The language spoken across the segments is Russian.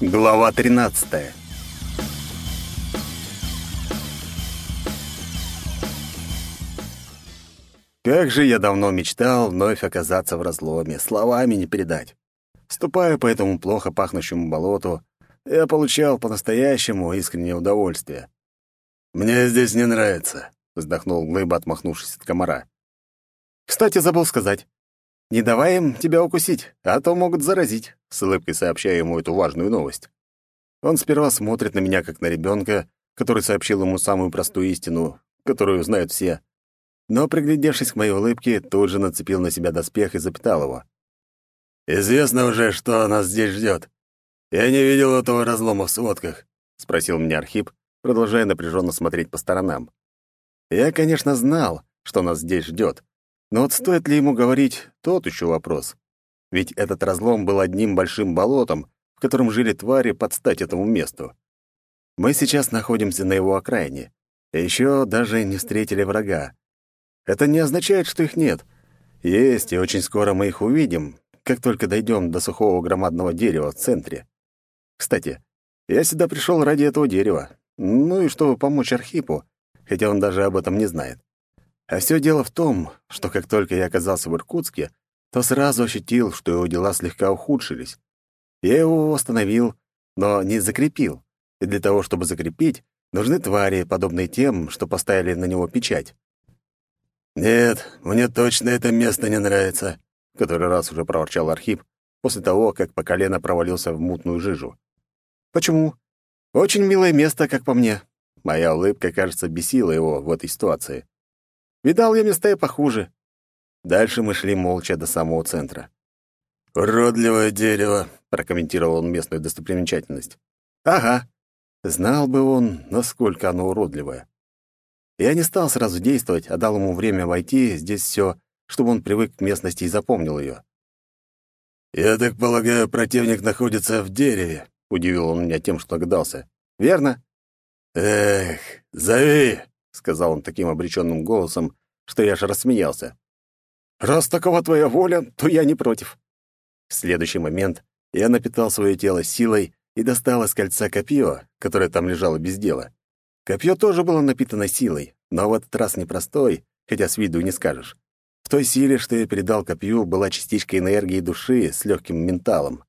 Глава 13. Как же я давно мечтал вновь оказаться в разломе, словами не передать. Ступая по этому плохо пахнущему болоту, я получал по-настоящему искреннее удовольствие. «Мне здесь не нравится», — вздохнул Глыба, отмахнувшись от комара. «Кстати, забыл сказать. Не давай им тебя укусить, а то могут заразить», — с улыбкой сообщаю ему эту важную новость. Он сперва смотрит на меня, как на ребенка, который сообщил ему самую простую истину, которую знают все. Но, приглядевшись к моей улыбке, тут же нацепил на себя доспех и запитал его. «Известно уже, что нас здесь ждет. Я не видел этого разлома в сводках», — спросил меня Архип, продолжая напряженно смотреть по сторонам. Я, конечно, знал, что нас здесь ждет, но вот стоит ли ему говорить, тот еще вопрос. Ведь этот разлом был одним большим болотом, в котором жили твари под стать этому месту. Мы сейчас находимся на его окраине, и еще даже не встретили врага. Это не означает, что их нет. Есть, и очень скоро мы их увидим, как только дойдем до сухого громадного дерева в центре. Кстати, я сюда пришел ради этого дерева, ну и чтобы помочь Архипу, хотя он даже об этом не знает. А все дело в том, что как только я оказался в Иркутске, то сразу ощутил, что его дела слегка ухудшились. Я его восстановил, но не закрепил. И для того, чтобы закрепить, нужны твари, подобные тем, что поставили на него печать. «Нет, мне точно это место не нравится», — который раз уже проворчал Архип после того, как по колено провалился в мутную жижу. «Почему? Очень милое место, как по мне». Моя улыбка, кажется, бесила его в этой ситуации. «Видал я места и похуже». Дальше мы шли молча до самого центра. «Уродливое дерево», — прокомментировал он местную достопримечательность. «Ага. Знал бы он, насколько оно уродливое». Я не стал сразу действовать, а дал ему время войти здесь все, чтобы он привык к местности и запомнил ее. «Я так полагаю, противник находится в дереве», — удивил он меня тем, что догадался. «Верно?» «Эх, зови!» — сказал он таким обреченным голосом, что я аж рассмеялся. «Раз такова твоя воля, то я не против». В следующий момент я напитал свое тело силой и достал из кольца копье, которое там лежало без дела. Копье тоже было напитано силой, но в этот раз непростой, хотя с виду не скажешь. В той силе, что я передал копью, была частичка энергии души с легким менталом.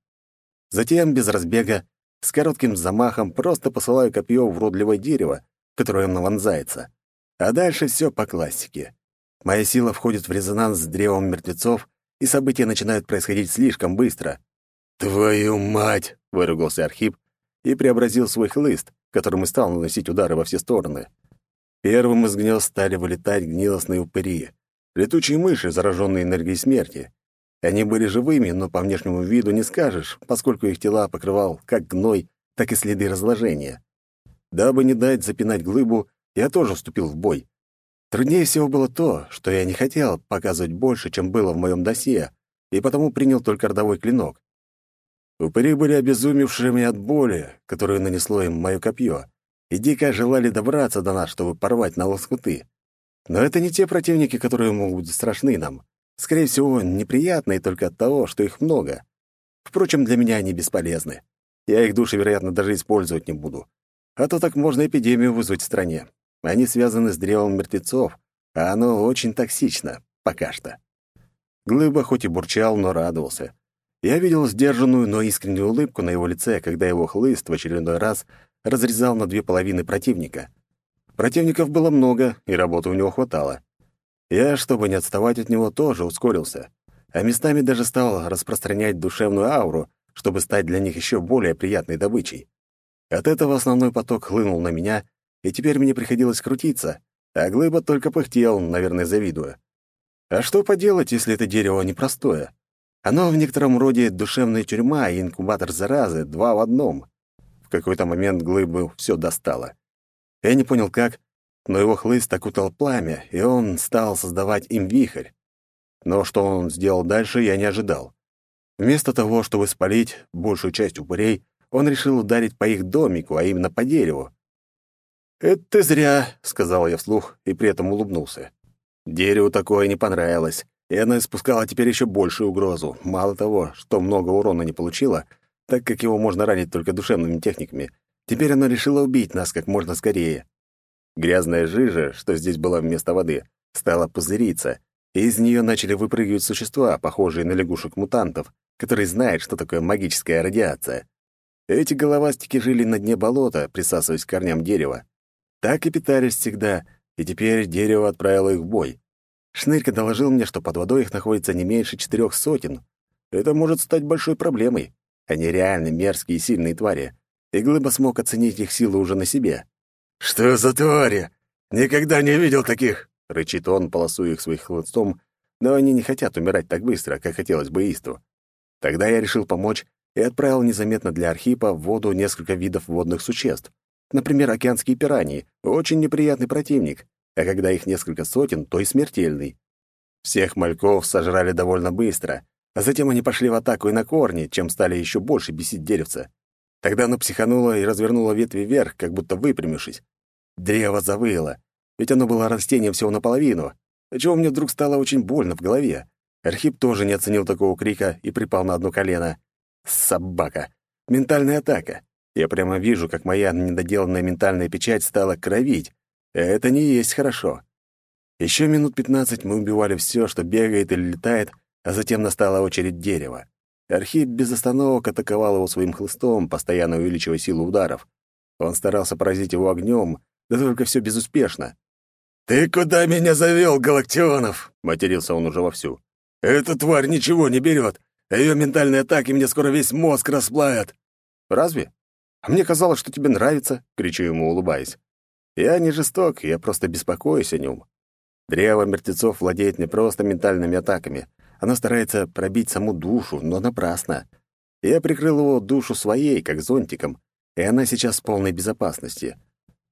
Затем, без разбега, с коротким замахом просто посылаю копье в уродливое дерево, которое оно вонзается. А дальше все по классике. Моя сила входит в резонанс с древом мертвецов, и события начинают происходить слишком быстро. «Твою мать!» — выругался Архип и преобразил свой хлыст, которым и стал наносить удары во все стороны. Первым из гнезд стали вылетать гнилостные упыри, летучие мыши, зараженные энергией смерти. Они были живыми, но по внешнему виду не скажешь, поскольку их тела покрывал как гной, так и следы разложения. Дабы не дать запинать глыбу, я тоже вступил в бой. Труднее всего было то, что я не хотел показывать больше, чем было в моем досье, и потому принял только родовой клинок. Упыри были обезумевшими от боли, которую нанесло им мое копье, и дико желали добраться до нас, чтобы порвать на лоскуты. Но это не те противники, которые могут быть страшны нам. Скорее всего, неприятные только от того, что их много. Впрочем, для меня они бесполезны. Я их души, вероятно, даже использовать не буду. А то так можно эпидемию вызвать в стране. Они связаны с древом мертвецов, а оно очень токсично, пока что. Глыба хоть и бурчал, но радовался. Я видел сдержанную, но искреннюю улыбку на его лице, когда его хлыст в очередной раз разрезал на две половины противника. Противников было много, и работы у него хватало. Я, чтобы не отставать от него, тоже ускорился, а местами даже стал распространять душевную ауру, чтобы стать для них еще более приятной добычей. От этого основной поток хлынул на меня, и теперь мне приходилось крутиться, а глыба только пыхтел, наверное, завидуя. А что поделать, если это дерево непростое? Оно в некотором роде душевная тюрьма и инкубатор заразы, два в одном. В какой-то момент глыбу все достало. Я не понял как, но его хлыст окутал пламя, и он стал создавать им вихрь. Но что он сделал дальше, я не ожидал. Вместо того, чтобы спалить большую часть упырей, он решил ударить по их домику, а именно по дереву. «Это зря», — сказал я вслух и при этом улыбнулся. Дереву такое не понравилось, и оно испускало теперь еще большую угрозу. Мало того, что много урона не получило, так как его можно ранить только душевными техниками, теперь оно решило убить нас как можно скорее. Грязная жижа, что здесь была вместо воды, стала пузыриться, и из нее начали выпрыгивать существа, похожие на лягушек-мутантов, которые знают, что такое магическая радиация. Эти головастики жили на дне болота, присасываясь к корням дерева. Так и питались всегда, и теперь дерево отправило их в бой. Шнырька доложил мне, что под водой их находится не меньше четырех сотен. Это может стать большой проблемой. Они реально мерзкие и сильные твари, и Глыба смог оценить их силу уже на себе. «Что за твари? Никогда не видел таких!» — рычит он, полосуя их своих хлыстом, но они не хотят умирать так быстро, как хотелось бы Исту. Тогда я решил помочь и отправил незаметно для Архипа в воду несколько видов водных существ. Например, океанские пираньи — очень неприятный противник, а когда их несколько сотен, то и смертельный. Всех мальков сожрали довольно быстро, а затем они пошли в атаку и на корни, чем стали еще больше бесить деревца. Тогда оно психануло и развернуло ветви вверх, как будто выпрямившись. Древо завыло, ведь оно было растением всего наполовину, отчего мне вдруг стало очень больно в голове. Архип тоже не оценил такого крика и припал на одно колено. Собака. Ментальная атака. Я прямо вижу, как моя недоделанная ментальная печать стала кровить. Это не есть хорошо. Еще минут пятнадцать мы убивали все, что бегает или летает, а затем настала очередь дерева. Архип без остановок атаковал его своим хлыстом, постоянно увеличивая силу ударов. Он старался поразить его огнем, да только все безуспешно. «Ты куда меня завел, Галактионов?» — матерился он уже вовсю. «Эта тварь ничего не берет, ее ментальные атаки мне скоро весь мозг расплавят». «Разве? А мне казалось, что тебе нравится», — кричу ему, улыбаясь. «Я не жесток, я просто беспокоюсь о нем. Древо мертвецов владеет не просто ментальными атаками. Оно старается пробить саму душу, но напрасно. Я прикрыл его душу своей, как зонтиком, и она сейчас в полной безопасности.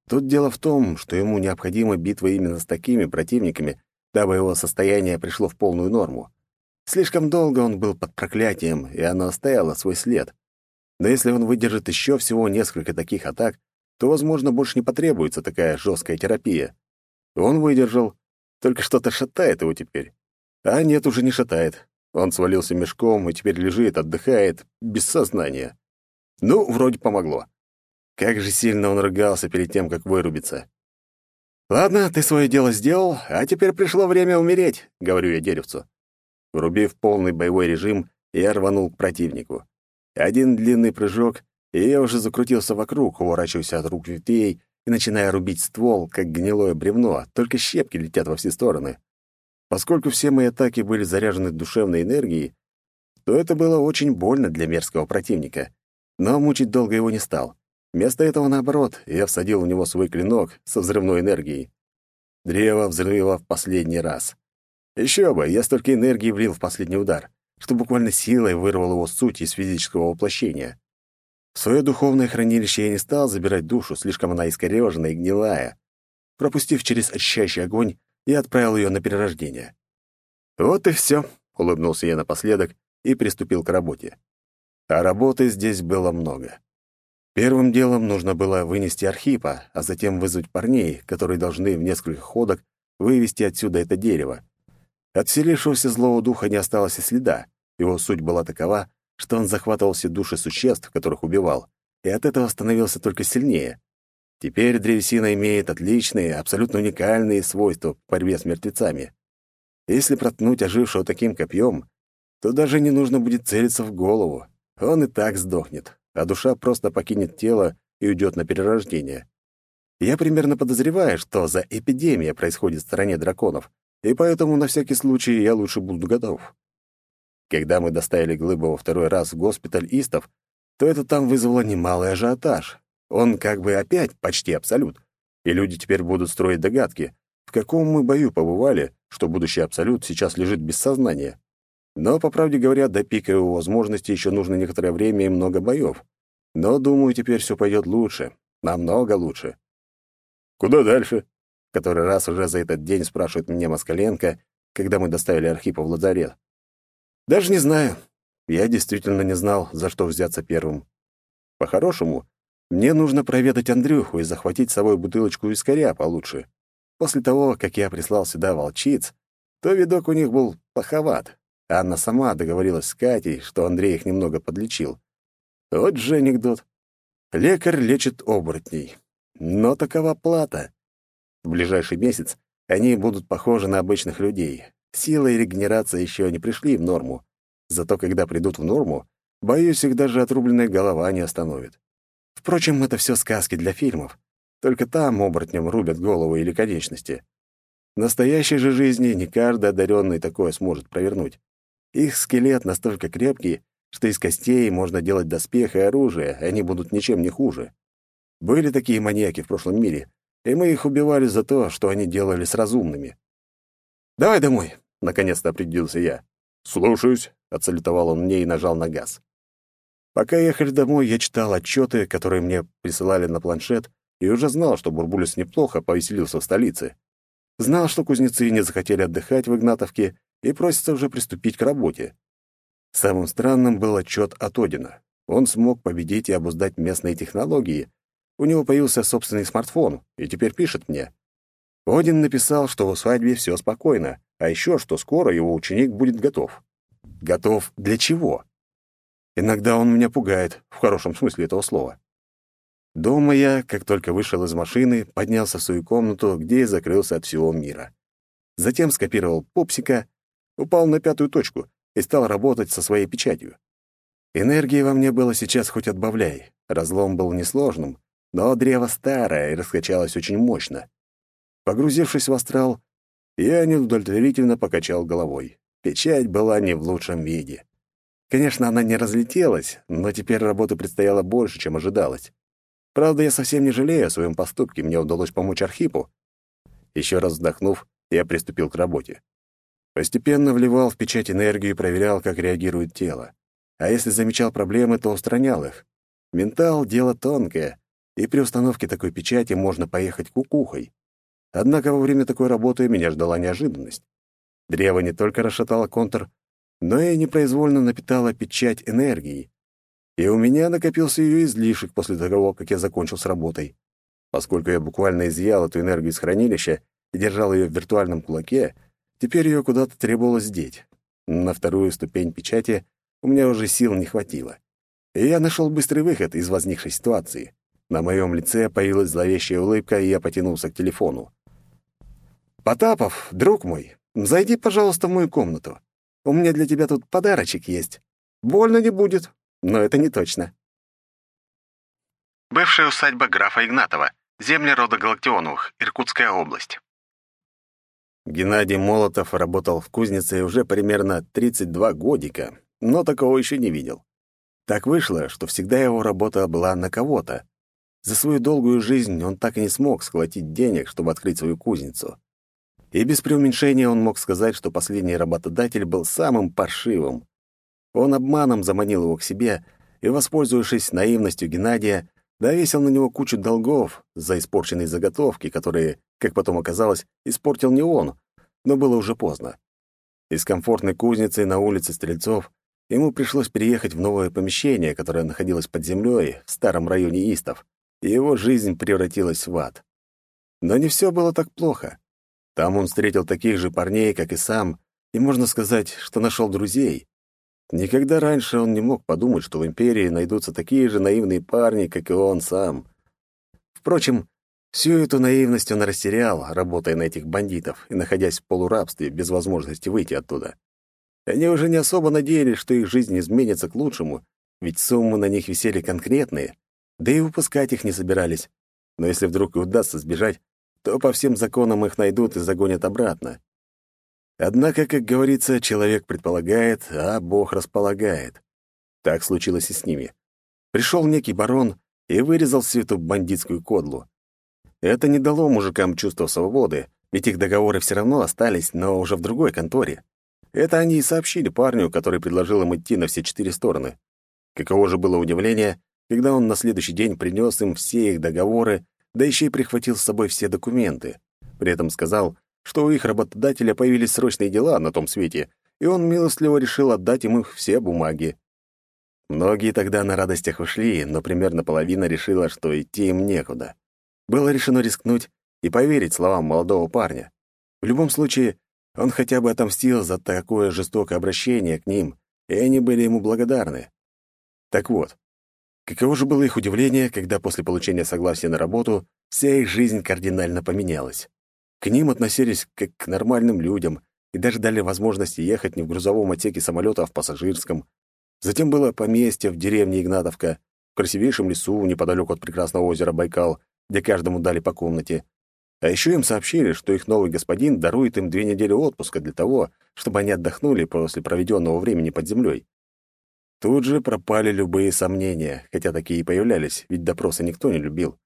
Тут дело в том, что ему необходима битва именно с такими противниками, дабы его состояние пришло в полную норму. Слишком долго он был под проклятием, и оно оставило свой след. Но если он выдержит еще всего несколько таких атак, то, возможно, больше не потребуется такая жесткая терапия. Он выдержал, только что-то шатает его теперь. А нет, уже не шатает. Он свалился мешком и теперь лежит, отдыхает, без сознания. Ну, вроде помогло. Как же сильно он рыгался перед тем, как вырубиться. «Ладно, ты свое дело сделал, а теперь пришло время умереть», — говорю я деревцу. Врубив полный боевой режим, я рванул к противнику. Один длинный прыжок, и я уже закрутился вокруг, уворачиваясь от рук ветвей и начиная рубить ствол, как гнилое бревно, только щепки летят во все стороны. Поскольку все мои атаки были заряжены душевной энергией, то это было очень больно для мерзкого противника. Но мучить долго его не стал. Вместо этого, наоборот, я всадил в него свой клинок со взрывной энергией. Древо взрыва в последний раз. Еще бы, я столько энергии влил в последний удар, что буквально силой вырвал его суть из физического воплощения. В свое духовное хранилище я не стал забирать душу, слишком она искорежена и гнилая. Пропустив через очищающий огонь, я отправил ее на перерождение. «Вот и все», — улыбнулся я напоследок и приступил к работе. А работы здесь было много. Первым делом нужно было вынести Архипа, а затем вызвать парней, которые должны в несколько ходок вывести отсюда это дерево. От вселившегося злого духа не осталось и следа. Его суть была такова, что он захватывал все души существ, которых убивал, и от этого становился только сильнее. Теперь древесина имеет отличные, абсолютно уникальные свойства в борьбе с мертвецами. Если проткнуть ожившего таким копьем, то даже не нужно будет целиться в голову. Он и так сдохнет а душа просто покинет тело и уйдет на перерождение. Я примерно подозреваю, что за эпидемия происходит в стране драконов, и поэтому на всякий случай я лучше буду готов. Когда мы доставили Глыба во второй раз в госпиталь Истов, то это там вызвало немалый ажиотаж. Он как бы опять почти абсолют, и люди теперь будут строить догадки, в каком мы бою побывали, что будущий абсолют сейчас лежит без сознания. Но, по правде говоря, до пика его возможностей еще нужно некоторое время и много боев. Но, думаю, теперь все пойдет лучше. Намного лучше. «Куда дальше?» Который раз уже за этот день спрашивает меня Москаленко, когда мы доставили Архипа в лазарет. «Даже не знаю. Я действительно не знал, за что взяться первым. По-хорошему, мне нужно проведать Андрюху и захватить с собой бутылочку вискаря получше. После того, как я прислал сюда волчиц, то видок у них был плоховат, Анна сама договорилась с Катей, что Андрей их немного подлечил. Вот же анекдот. Лекарь лечит оборотней. Но такова плата. В ближайший месяц они будут похожи на обычных людей. Сила и регенерация еще не пришли в норму. Зато когда придут в норму, боюсь, их даже отрубленная голова не остановит. Впрочем, это все сказки для фильмов. Только там оборотням рубят голову или конечности. В настоящей же жизни не каждый одаренный такое сможет провернуть. Их скелет настолько крепкий, что из костей можно делать доспех и оружие, и они будут ничем не хуже. Были такие маньяки в прошлом мире, и мы их убивали за то, что они делали с разумными. «Давай домой», — наконец-то определился я. «Слушаюсь», — отсалютовал он мне и нажал на газ. Пока ехали домой, я читал отчеты, которые мне присылали на планшет, и уже знал, что Бурбулис неплохо повеселился в столице. Знал, что кузнецы не захотели отдыхать в Игнатовке и просятся уже приступить к работе. Самым странным был отчет от Одина. Он смог победить и обуздать местные технологии. У него появился собственный смартфон, и теперь пишет мне. Один написал, что в усадьбе все спокойно, а еще, что скоро его ученик будет готов. Готов для чего? Иногда он меня пугает, в хорошем смысле этого слова. Дома я, как только вышел из машины, поднялся в свою комнату, где и закрылся от всего мира. Затем скопировал пупсика, упал на пятую точку и стал работать со своей печатью. Энергии во мне было сейчас хоть отбавляй. Разлом был несложным, но древо старое и раскачалось очень мощно. Погрузившись в астрал, я неудовлетворительно покачал головой. Печать была не в лучшем виде. Конечно, она не разлетелась, но теперь работы предстояло больше, чем ожидалось. Правда, я совсем не жалею о своем поступке, мне удалось помочь Архипу. Еще раз вздохнув, я приступил к работе. Постепенно вливал в печать энергию и проверял, как реагирует тело. А если замечал проблемы, то устранял их. Ментал — дело тонкое, и при установке такой печати можно поехать кукухой. Однако во время такой работы меня ждала неожиданность. Древо не только расшатало контур, но и непроизвольно напитала печать энергией. И у меня накопился ее излишек после того, как я закончил с работой. Поскольку я буквально изъял эту энергию из хранилища и держал ее в виртуальном кулаке, теперь ее куда-то требовалось деть. На вторую ступень печати у меня уже сил не хватило. И я нашел быстрый выход из возникшей ситуации. На моем лице появилась зловещая улыбка, и я потянулся к телефону. «Потапов, друг мой, зайди, пожалуйста, в мою комнату. У меня для тебя тут подарочек есть. Больно не будет, но это не точно». Бывшая усадьба графа Игнатова, земли рода Галактионовых, Иркутская область. Геннадий Молотов работал в кузнице уже примерно 32 годика, но такого еще не видел. Так вышло, что всегда его работа была на кого-то. За свою долгую жизнь он так и не смог схватить денег, чтобы открыть свою кузницу. И без преуменьшения он мог сказать, что последний работодатель был самым паршивым. Он обманом заманил его к себе и, воспользовавшись наивностью Геннадия, навесил на него кучу долгов за испорченные заготовки, которые, как потом оказалось, испортил не он, но было уже поздно. Из комфортной кузницы на улице Стрельцов ему пришлось переехать в новое помещение, которое находилось под землей в старом районе Истов, и его жизнь превратилась в ад. Но не все было так плохо. Там он встретил таких же парней, как и сам, и можно сказать, что нашел друзей. Никогда раньше он не мог подумать, что в Империи найдутся такие же наивные парни, как и он сам. Впрочем, всю эту наивность он растерял, работая на этих бандитов и находясь в полурабстве, без возможности выйти оттуда. Они уже не особо надеялись, что их жизнь изменится к лучшему, ведь суммы на них висели конкретные, да и выпускать их не собирались. Но если вдруг и удастся сбежать, то по всем законам их найдут и загонят обратно. Однако, как говорится, человек предполагает, а Бог располагает. Так случилось и с ними. Пришел некий барон и вырезал всю эту бандитскую кодлу. Это не дало мужикам чувства свободы, ведь их договоры все равно остались, но уже в другой конторе. Это они и сообщили парню, который предложил им идти на все четыре стороны. Каково же было удивление, когда он на следующий день принес им все их договоры да еще и прихватил с собой все документы. При этом сказал, что у их работодателя появились срочные дела на том свете, и он милостливо решил отдать им их все бумаги. Многие тогда на радостях ушли, но примерно половина решила, что идти им некуда. Было решено рискнуть и поверить словам молодого парня. В любом случае, он хотя бы отомстил за такое жестокое обращение к ним, и они были ему благодарны. Так вот, Каково же было их удивление, когда после получения согласия на работу вся их жизнь кардинально поменялась. К ним относились как к нормальным людям и даже дали возможность ехать не в грузовом отсеке самолета, а в пассажирском. Затем было поместье в деревне Игнатовка, в красивейшем лесу неподалеку от прекрасного озера Байкал, где каждому дали по комнате. А еще им сообщили, что их новый господин дарует им две недели отпуска для того, чтобы они отдохнули после проведенного времени под землей. Тут же пропали любые сомнения, хотя такие и появлялись, ведь допросы никто не любил.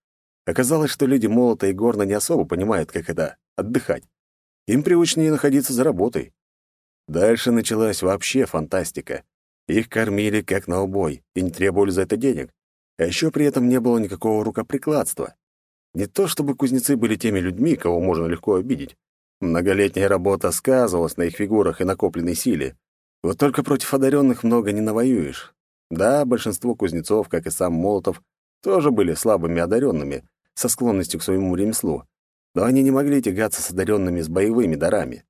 Оказалось, что люди Молота и Горна не особо понимают, как это — отдыхать. Им привычнее находиться за работой. Дальше началась вообще фантастика. Их кормили как на убой и не требовали за это денег. А еще при этом не было никакого рукоприкладства. Не то чтобы кузнецы были теми людьми, кого можно легко обидеть. Многолетняя работа сказывалась на их фигурах и накопленной силе. Вот только против одаренных много не навоюешь. Да, большинство кузнецов, как и сам Молотов, тоже были слабыми одаренными, со склонностью к своему ремеслу, но они не могли тягаться с одаренными с боевыми дарами.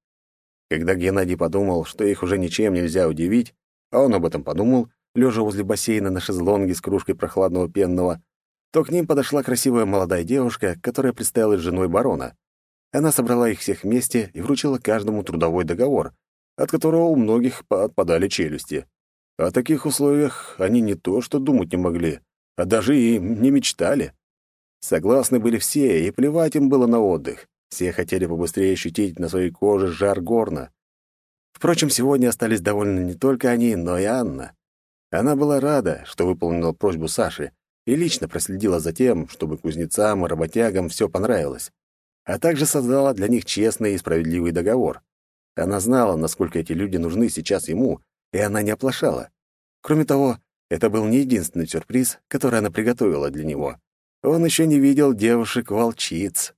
Когда Геннадий подумал, что их уже ничем нельзя удивить, а он об этом подумал, лежа возле бассейна на шезлонге с кружкой прохладного пенного, то к ним подошла красивая молодая девушка, которая представилась женой барона. Она собрала их всех вместе и вручила каждому трудовой договор, от которого у многих отпадали челюсти. О таких условиях они не то что думать не могли, а даже и не мечтали. Согласны были все, и плевать им было на отдых. Все хотели побыстрее ощутить на своей коже жар горна. Впрочем, сегодня остались довольны не только они, но и Анна. Она была рада, что выполнила просьбу Саши, и лично проследила за тем, чтобы кузнецам и работягам все понравилось, а также создала для них честный и справедливый договор. Она знала, насколько эти люди нужны сейчас ему, и она не оплошала. Кроме того, это был не единственный сюрприз, который она приготовила для него. Он еще не видел девушек-волчиц.